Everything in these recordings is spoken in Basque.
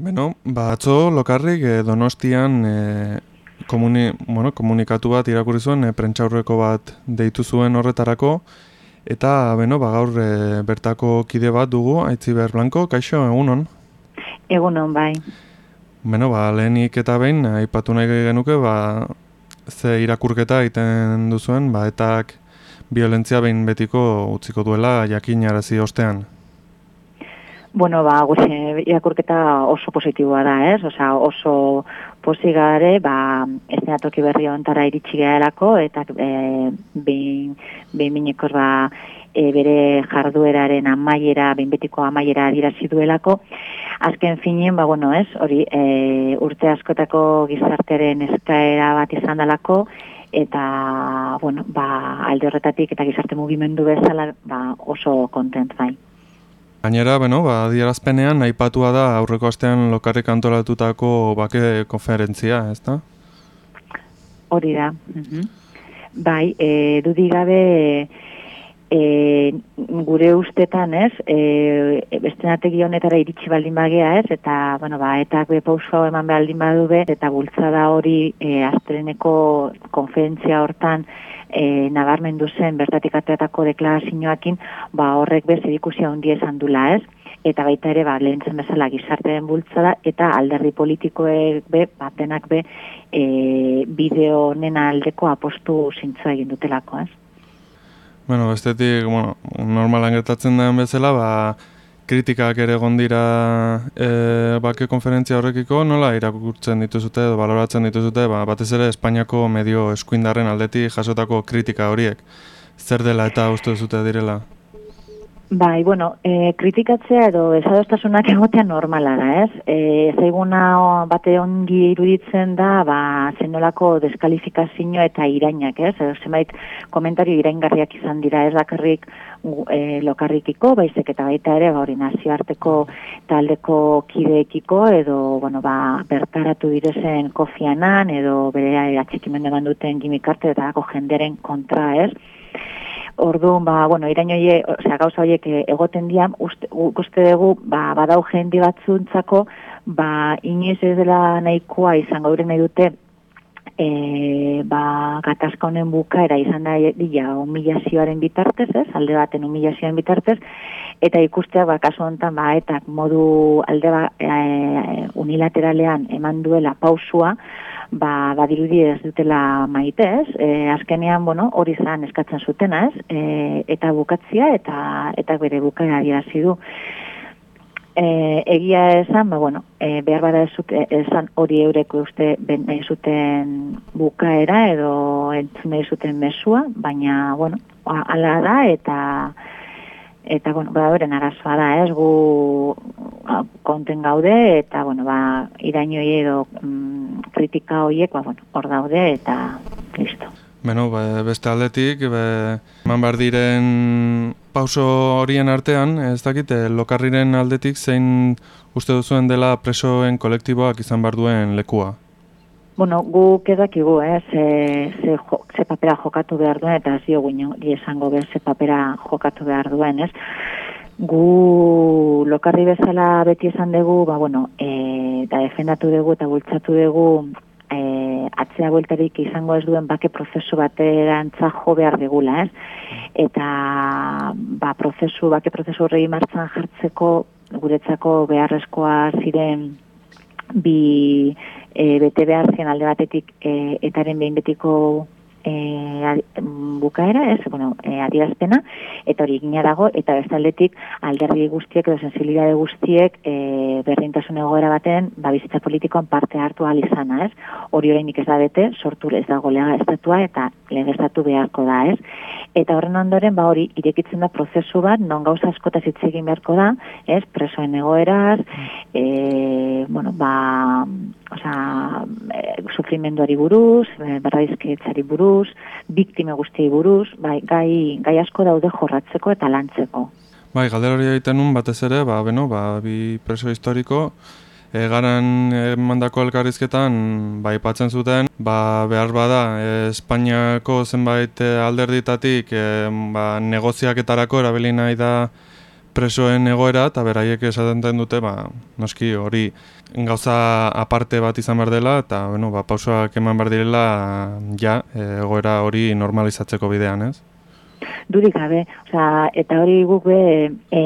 Beno, ba, atzo lokarrik e, donostian e, komuni, bueno, komunikatu bat irakurri zuen, e, prentxaurreko bat deitu zuen horretarako, eta beno, ba, gaur e, bertako kide bat dugu, aitzi blanko, kaixo, egunon? Egunon, bai. Beno, ba, lehenik eta behin, aipatu nahi genuke, ba, ze irakurketa egiten duzuen, ba, etak violentzia behin betiko utziko duela jakin arazi ostean. Bueno, ba, guxe, irakurketa oso positiboa da, ez? Osa, oso posigare, ba, ez da toki berri ontara iritsi gehalako, eta e, behin, behin minekor, ba, e, bere jardueraren amaiera, behin betiko amaiera dirazi duelako. Azken finen, ba, bueno, ez? Hori, e, urte askotako gizartearen eskaera bat izan dalako, eta, bueno, ba, alde horretatik eta gizarte mugimendu bezala, ba, oso kontent bai. Gainera, bueno, ba, dierazpenean, aipatua da aurreko astean lokarrik antolatutako bake konferentzia, ez da? Hori da. Mhm. Bai, e, dudigabe e, gure ustetan, ez, e, bestenategi honetara iritsi baldin bagea, ez, eta, bueno, ba, eta pauso eman baldin badu be, eta bultzada hori e, astreneko konferentzia hortan e, nabarmendu zen bertatik ateatako deklarazioakin, ba horrek bez edikusia handia esan dula, ez? Eta baita ere, ba, lehen zen bezala gizartearen bultzada, eta alderdi politikoek be, batenak be, e, bideo nena aldeko apostu zintzoa egin dutelako, ez? Bueno, bestetik, bueno, normalan gertatzen den bezala, ba, kritikak ere gondira e, bake konferentzia horrekiko, nola irakurtzen dituzute edo baloratzen dituzute, ba, batez ere Espainiako medio eskuindarren aldetik jasotako kritika horiek. Zer dela eta uste duzute direla? Bai, bueno, e, kritikatzea edo esadostasunak egotea normala da, ez? E, zaiguna bate ongi iruditzen da, ba, zenolako deskalifikazio eta irainak, ez? Edo, zenbait komentario iraingarriak izan dira, ez dakarrik e, lokarrikiko, baizek eta baita ere, ba, hori nazioarteko taldeko kideekiko, edo, bueno, ba, bertaratu direzen kofianan, edo bere atxikimendu duten gimikarte eta dako jenderen kontra, ez? Orduan, ba, bueno, iraino hie, osea, gauza horiek eh, egoten dian, uste, uste dugu, ba, badau jendi batzuntzako, ba, inoiz ez dela nahikoa izango dure nahi dute, e, ba, gatazka honen bukaera izan da dira humilazioaren bitartez, ez, alde baten humilazioaren bitartez, eta ikusteak, ba, kasu honetan, ba, eta modu alde ba, e, unilateralean eman duela pausua, ba, badirudi ez dutela maite, ez? E, azkenean, bueno, hori zan eskatzen zutena, ez? E, eta bukatzia eta eta bere bukaera adierazi du. E, egia esan, ba, bueno, e, behar bada ez esan hori eureko uste ben, zuten bukaera edo entzun zuten mesua, baina, bueno, ala da eta eta, bueno, ba, beren arazoa da, ez, gu konten gaude, eta, bueno, ba, iraino edo mm, kritika horiek, ba, bueno, hor daude, eta listo. Beno, be, beste aldetik, be, man behar diren pauso horien artean, ez dakit, eh, lokarriren aldetik zein uste duzuen dela presoen kolektiboak izan behar duen lekua? Bueno, gu kedakigu, eh, ze, ze, jo, ze papera jokatu behar duen, eta zio guino, esango behar ze papera jokatu behar duen, ez? Gu lokarri bezala beti esan dugu, ba, bueno, e, da defendatu dugu eta bultzatu dugu e, atzea bueltarik izango ez duen bake prozesu baterantza jo behar degula, ez? Eta ba, prozesu, bake prozesu horregi martzan jartzeko guretzako beharrezkoa ziren bi e, bete behar zen alde batetik e, etaren behin betiko e, bukaera, ez, bueno, e, adierazpena, eta hori egina dago, eta bestaldetik alderdi guztiek edo sensibilidade guztiek e, berdintasun egoera baten, ba, bizitza politikoan parte hartu izana, ez? Hori oraindik ez da bete, sortu ez dago lega estatua eta lega estatu beharko da, ez? Eta horren ondoren, ba hori, irekitzen da prozesu bat, non gauza askota hitz egin beharko da, ez? Presoen egoeraz, e, bueno, ba, osea, e, sufrimenduari buruz, e, berraizketzari buruz, biktime guztiei buruz, bai, gai, gai asko daude jorratzeko eta lantzeko. Bai, galdera hori egiten nun batez ere, ba, beno, ba, bi preso historiko, e, garan e, mandako elkarrizketan, bai, patzen zuten, ba, behar bada, e, Espainiako zenbait alderditatik, e, ba, negoziaketarako erabili nahi da presoen egoera eta beraiek esaten dute ba, noski hori gauza aparte bat izan behar dela eta bueno, ba, pausoak eman behar direla ja egoera hori normalizatzeko bidean, ez? Durik gabe, oza, eta hori guk be, e,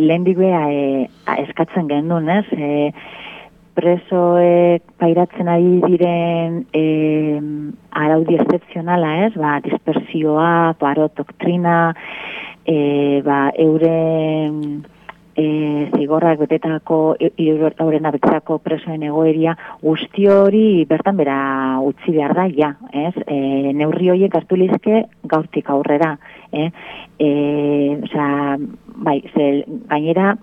lehen e, eskatzen gendun, ez? E, presoek pairatzen ari diren e, araudi excepzionala, ez? Ba, dispersioa, paro, doktrina, e, ba, euren e, zigorrak betetako, euren abetzako presoen egoeria, guzti hori bertan bera utzi behar da, ja, ez? E, neurri horiek hartu lizke gaurtik aurrera, eh? E, oza, bai, ze, gainera,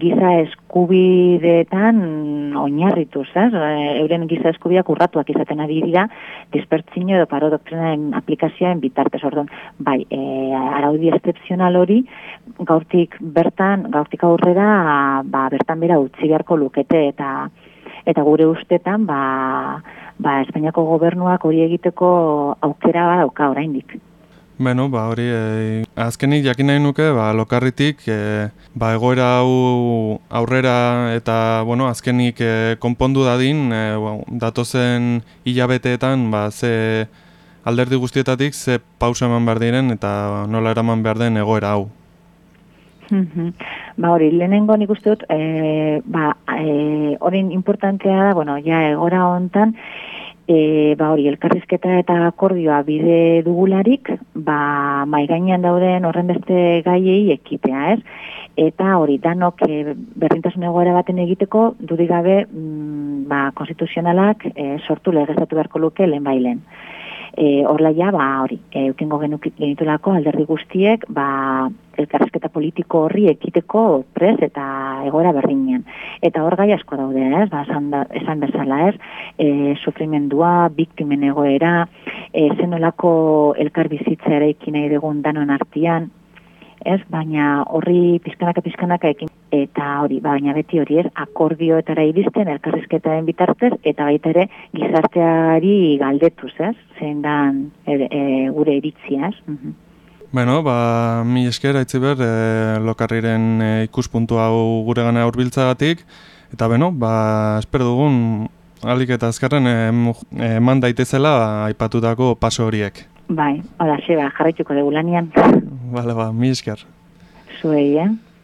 giza eskubideetan oinarrituz, ez? Euren giza eskubideak urratuak izaten ari dira, dispertzino edo paro doktrinaren aplikazioen bitartez, orduan, bai, e, araudi excepzional hori, gaurtik bertan, gaurtik aurrera, ba, bertan bera utzi beharko lukete, eta eta gure ustetan, ba, ba, Espainiako gobernuak hori egiteko aukera ba dauka oraindik. Beno, ba, hori, e, azkenik jakin nahi nuke, ba, lokarritik, e, ba, egoera hau aurrera eta, bueno, azkenik e, konpondu dadin, e, ba, datozen hilabeteetan, ba, ze alderdi guztietatik, ze pausa eman behar diren eta nola eraman behar den egoera hau. ba, hori, lehenengo nik uste dut, e, ba, e, hori importantea da, bueno, ja, egora hontan, e, ba hori, elkarrizketa eta akordioa bide dugularik, ba maigainean dauden horren beste gaiei ekitea, ez? Eta hori, danok e, berdintasun egoera baten egiteko, dudigabe, mm, ba, konstituzionalak e, sortu legezatu beharko luke lehen bailen e, orla ja, ba, hori, e, ukengo genitulako alderdi guztiek, ba, elkarrezketa politiko horri ekiteko prez eta egora berdinean. Eta hor gai asko daude, ez, ba, esan, esan bezala, ez, e, sufrimendua, biktimen egoera, e, zenolako elkarbizitza ere ikinei dugun danon artian, ez, baina horri pizkanaka pizkanaka ekin eta hori, baina beti hori ez, akordioetara iristen elkarrizketaren bitartez eta baita ere gizarteari galdetuz, ez, zein dan e, gure iritzia, ez. Mhm. Bueno, ba, mi esker, haitzi ber, e, lokarriren e, ikuspuntu hau gure gana urbiltzagatik, eta beno, ba, esper dugun, alik eta azkarren, eman e, daitezela aipatutako paso horiek. Bai, hola, xe, ba, jarraituko dugu lanian. Bale, ba, mi esker. Zuei, eh?